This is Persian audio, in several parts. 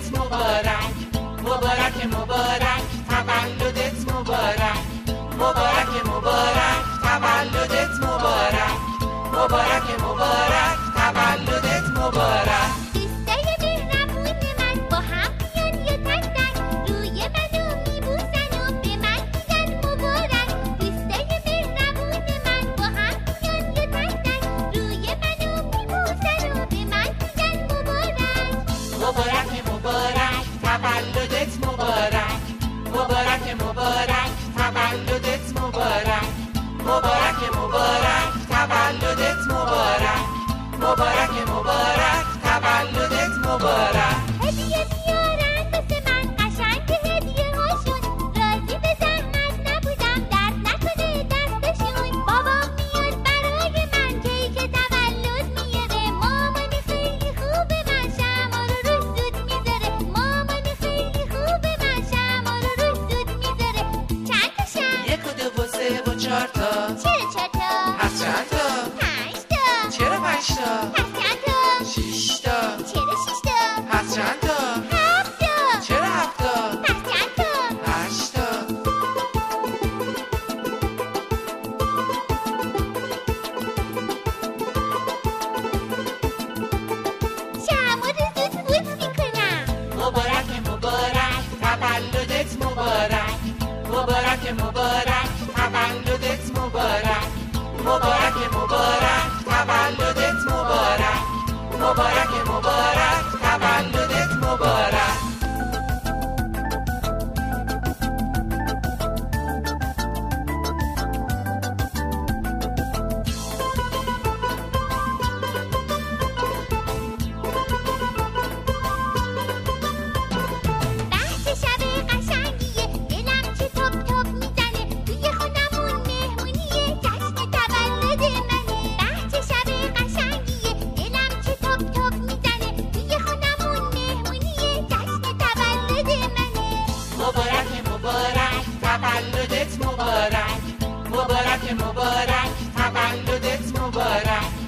تولدت مبارک مبارک مبارک تولدت مبارک مبارک مبارک تولدت مبارک. مبارک مبارک. مبارک. مبارک مبارک. تولدت مبارک.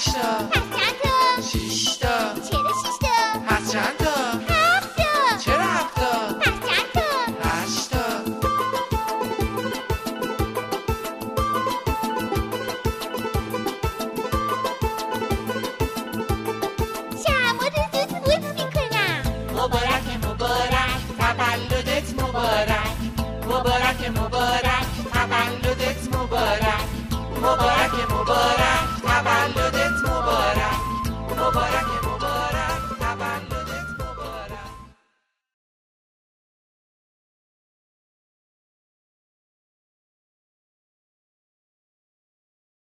Russia.